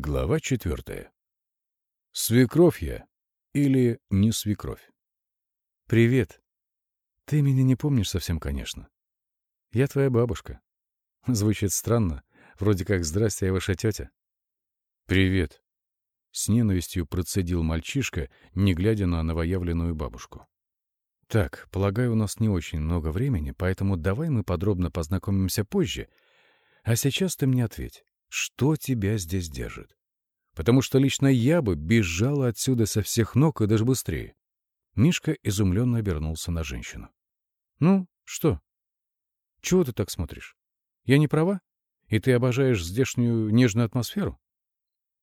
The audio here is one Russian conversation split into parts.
Глава четвертая. Свекровь я или не свекровь? Привет. Ты меня не помнишь совсем, конечно. Я твоя бабушка. Звучит странно. Вроде как «Здрасте, я ваша тетя». Привет. С ненавистью процедил мальчишка, не глядя на новоявленную бабушку. Так, полагаю, у нас не очень много времени, поэтому давай мы подробно познакомимся позже. А сейчас ты мне ответь. Что тебя здесь держит? Потому что лично я бы бежала отсюда со всех ног и даже быстрее. Мишка изумленно обернулся на женщину. — Ну, что? Чего ты так смотришь? Я не права? И ты обожаешь здешнюю нежную атмосферу?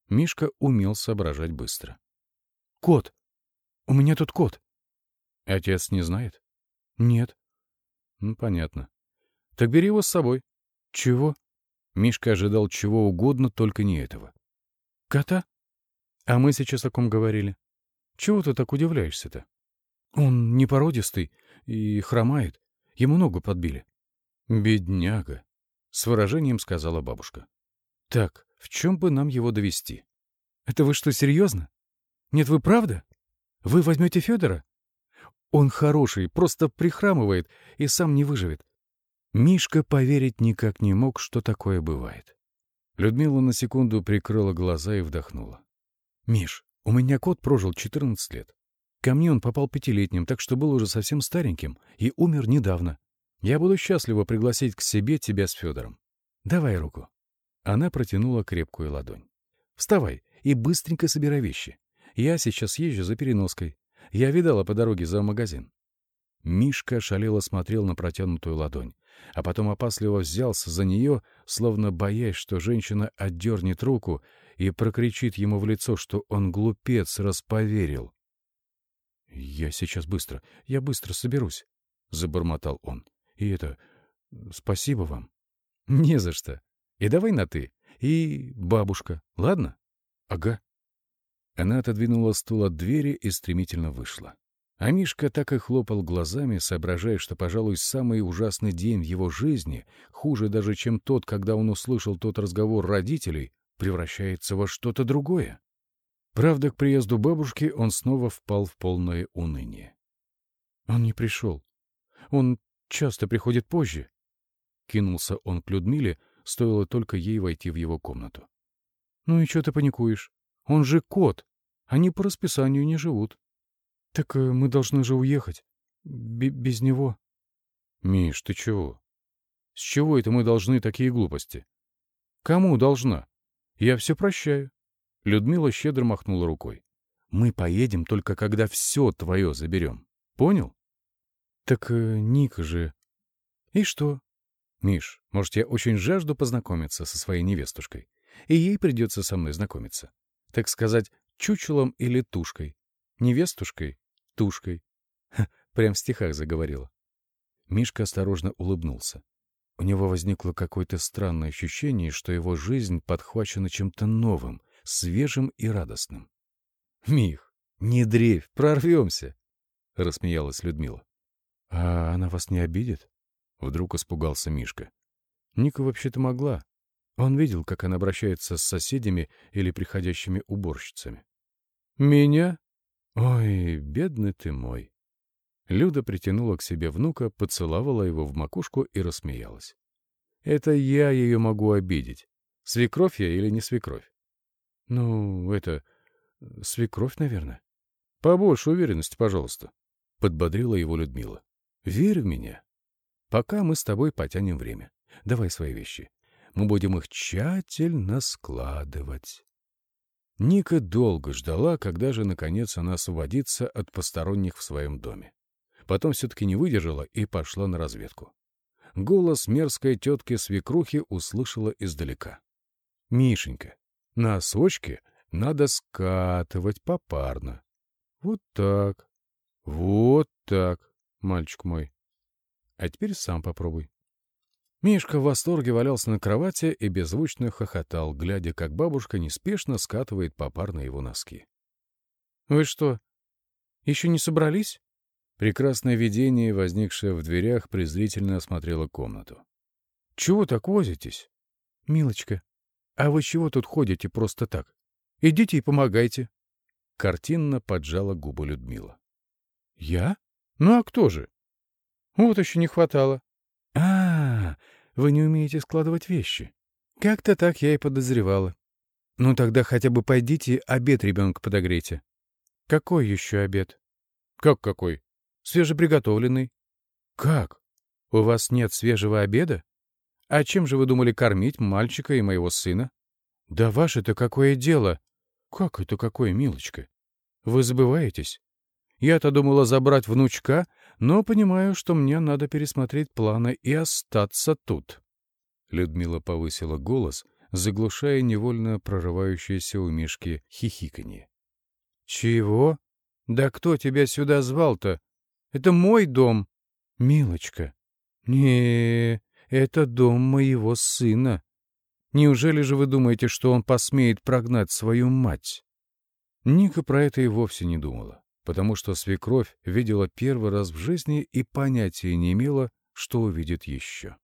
Мишка умел соображать быстро. — Кот! У меня тут кот! — Отец не знает? — Нет. — Ну, понятно. — Так бери его с собой. — Чего? Мишка ожидал чего угодно, только не этого. — Кота? А мы сейчас о ком говорили? Чего ты так удивляешься-то? Он не породистый и хромает. Ему ногу подбили. — Бедняга, — с выражением сказала бабушка. — Так, в чем бы нам его довести? Это вы что, серьезно? Нет, вы правда? Вы возьмете Федора? Он хороший, просто прихрамывает и сам не выживет. Мишка поверить никак не мог, что такое бывает. Людмила на секунду прикрыла глаза и вдохнула. «Миш, у меня кот прожил 14 лет. Ко мне он попал пятилетним, так что был уже совсем стареньким и умер недавно. Я буду счастлива пригласить к себе тебя с Федором. Давай руку». Она протянула крепкую ладонь. «Вставай и быстренько собирай вещи. Я сейчас езжу за переноской. Я видала по дороге за магазин». Мишка шалело смотрел на протянутую ладонь а потом опасливо взялся за нее, словно боясь, что женщина отдернет руку и прокричит ему в лицо, что он глупец, расповерил. — Я сейчас быстро, я быстро соберусь, — забормотал он. — И это... спасибо вам. — Не за что. И давай на «ты». И бабушка, ладно? — Ага. Она отодвинула стул от двери и стремительно вышла. А Мишка так и хлопал глазами, соображая, что, пожалуй, самый ужасный день в его жизни, хуже даже, чем тот, когда он услышал тот разговор родителей, превращается во что-то другое. Правда, к приезду бабушки он снова впал в полное уныние. «Он не пришел. Он часто приходит позже». Кинулся он к Людмиле, стоило только ей войти в его комнату. «Ну и что ты паникуешь? Он же кот. Они по расписанию не живут». «Так э, мы должны же уехать. Б без него». «Миш, ты чего? С чего это мы должны такие глупости?» «Кому должна? Я все прощаю». Людмила щедро махнула рукой. «Мы поедем только когда все твое заберем. Понял?» «Так э, Ника же...» «И что?» «Миш, может, я очень жажду познакомиться со своей невестушкой, и ей придется со мной знакомиться. Так сказать, чучелом или тушкой. Невестушкой тушкой. Ха, прям в стихах заговорила. Мишка осторожно улыбнулся. У него возникло какое-то странное ощущение, что его жизнь подхвачена чем-то новым, свежим и радостным. — Мих, не дрейфь, прорвемся! — рассмеялась Людмила. — А она вас не обидит? — вдруг испугался Мишка. Ника вообще-то могла. Он видел, как она обращается с соседями или приходящими уборщицами. — Меня? «Ой, бедный ты мой!» Люда притянула к себе внука, поцеловала его в макушку и рассмеялась. «Это я ее могу обидеть. Свекровь я или не свекровь?» «Ну, это... свекровь, наверное». «Побольше уверенности, пожалуйста», — подбодрила его Людмила. «Верь в меня. Пока мы с тобой потянем время. Давай свои вещи. Мы будем их тщательно складывать». Ника долго ждала, когда же, наконец, она освободится от посторонних в своем доме. Потом все-таки не выдержала и пошла на разведку. Голос мерзкой тетки-свекрухи услышала издалека. — Мишенька, носочки надо скатывать попарно. Вот так, вот так, мальчик мой. А теперь сам попробуй. Мишка в восторге валялся на кровати и беззвучно хохотал, глядя, как бабушка неспешно скатывает попарно его носки. — Вы что, еще не собрались? Прекрасное видение, возникшее в дверях, презрительно осмотрело комнату. — Чего так возитесь? — Милочка, А вы чего тут ходите просто так? Идите и помогайте. Картинно поджала губы Людмила. Я? Ну а кто же? Вот еще не хватало. -а вы не умеете складывать вещи. Как-то так я и подозревала. Ну тогда хотя бы пойдите обед ребенка подогрейте. Какой еще обед? Как какой? Свежеприготовленный. Как? У вас нет свежего обеда? А чем же вы думали кормить мальчика и моего сына? Да ваше-то какое дело? Как это какое, милочка? Вы забываетесь? Я-то думала забрать внучка, но понимаю, что мне надо пересмотреть планы и остаться тут. Людмила повысила голос, заглушая невольно прорывающееся у Мишки хихиканье. — Чего? Да кто тебя сюда звал-то? Это мой дом. Милочка. Не, это дом моего сына. Неужели же вы думаете, что он посмеет прогнать свою мать? Ника про это и вовсе не думала, потому что свекровь видела первый раз в жизни и понятия не имела, что увидит еще.